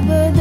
But.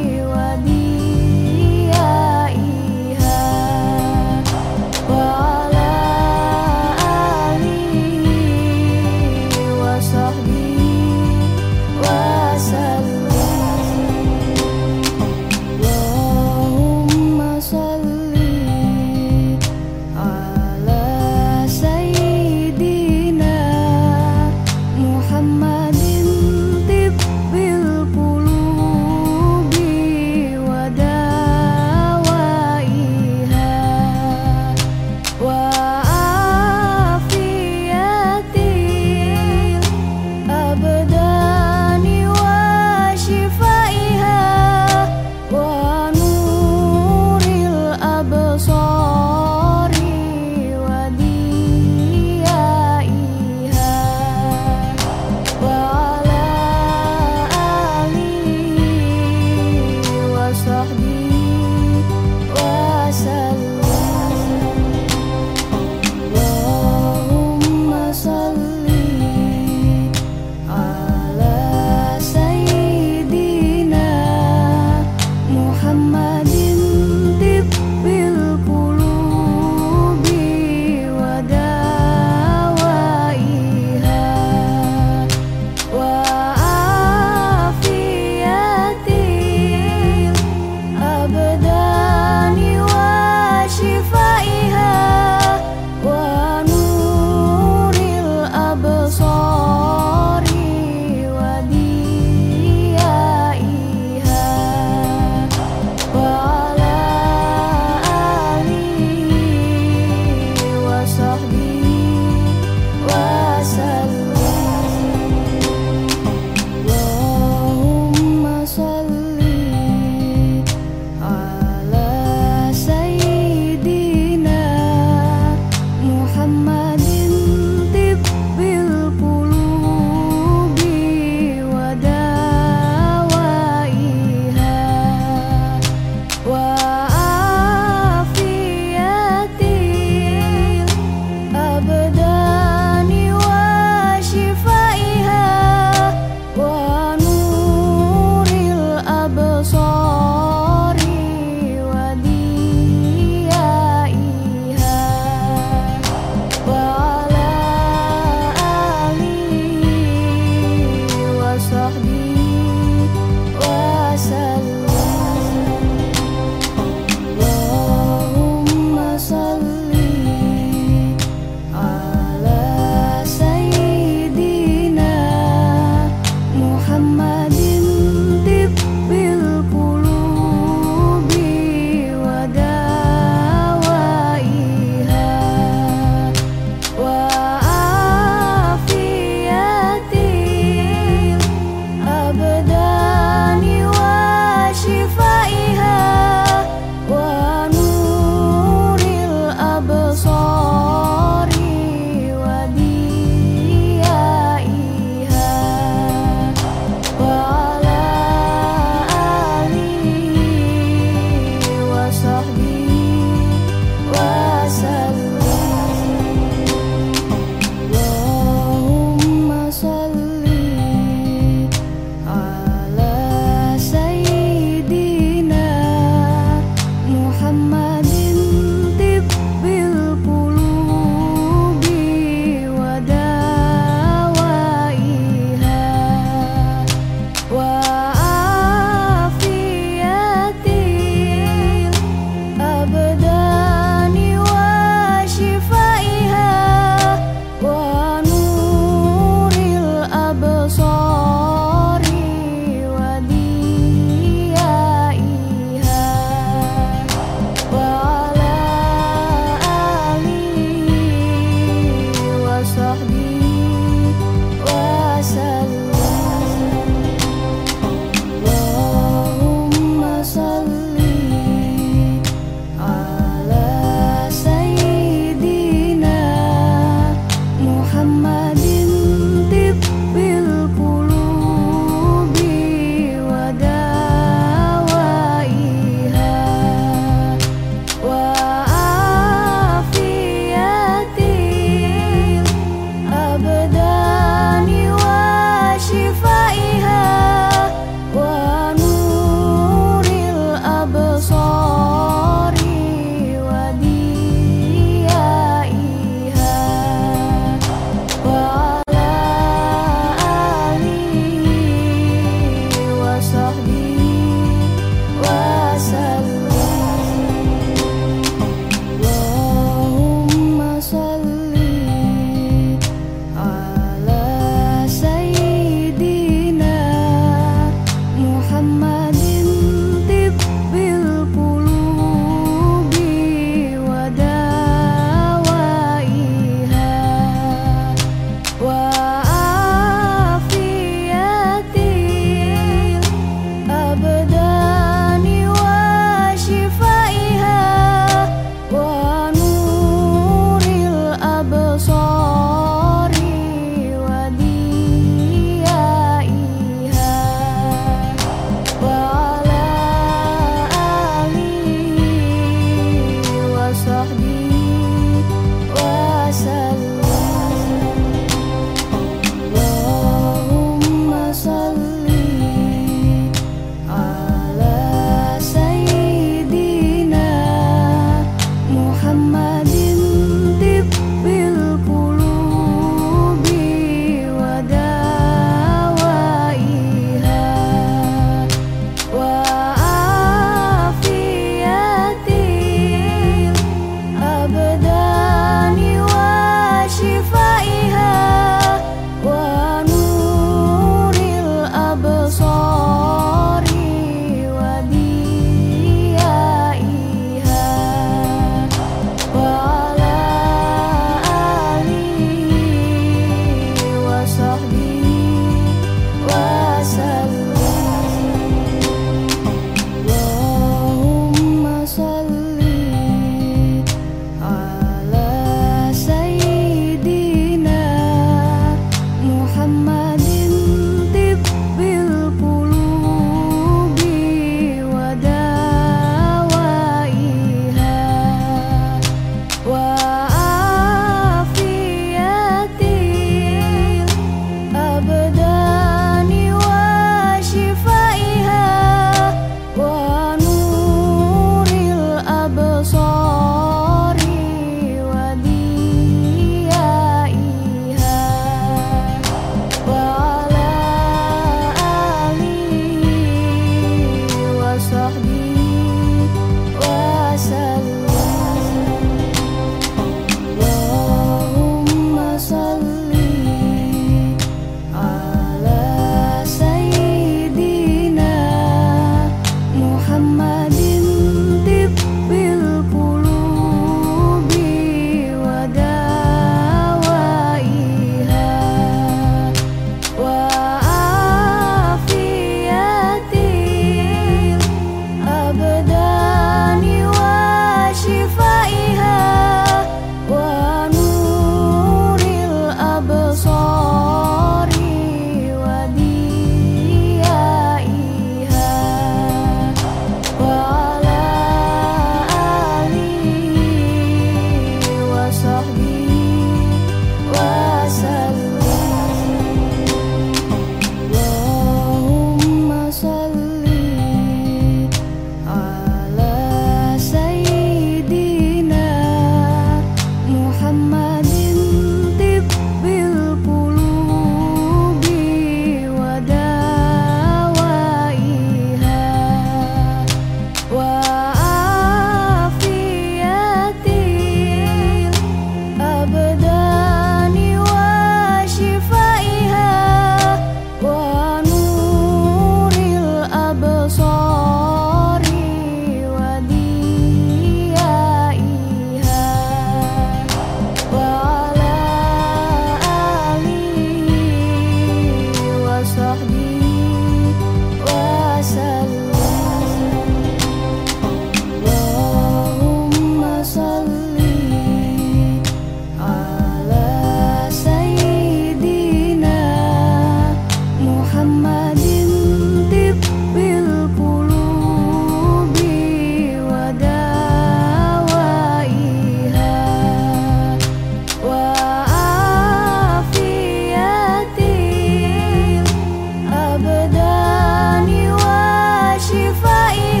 I